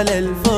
على الفرق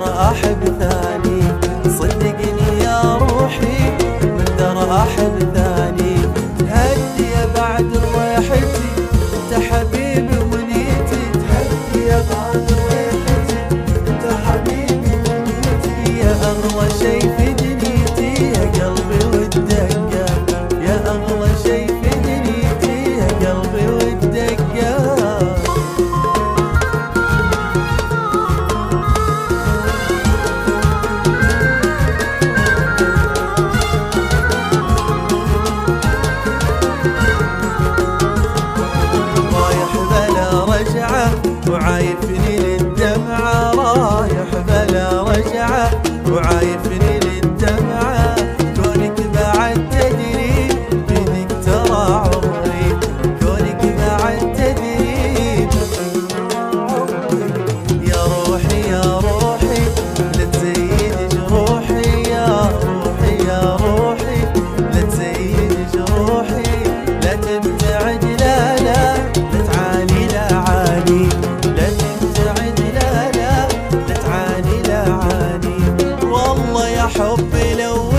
ترى أحب ثاني صدقني يا روحي من ترى أحب ثاني وعايفني للدمعه حبي لو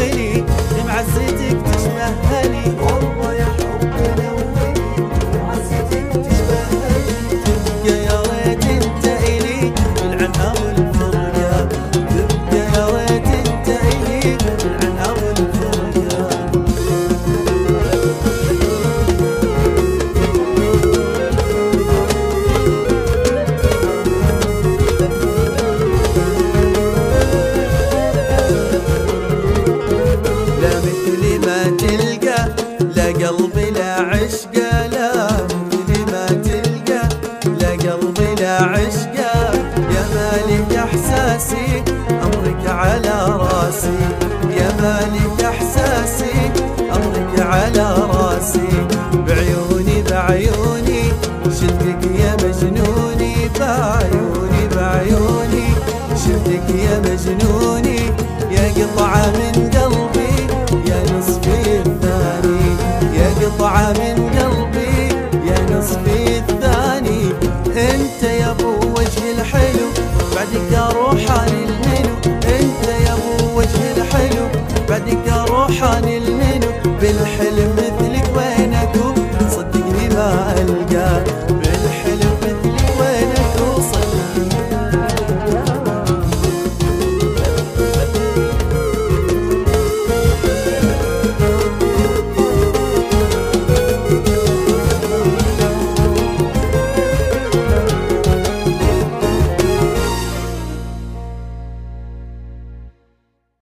لا عشقه لا مثل ما تلقى لا قلبي لا عشقه يا مالك إحساسي أمرك على راسي. يا مالك إحساسي أمرك على راسي. بعيوني بعيوني شفتك يا مجنوني. بعيوني بعيوني شفتك يا مجنوني. يا قطعة من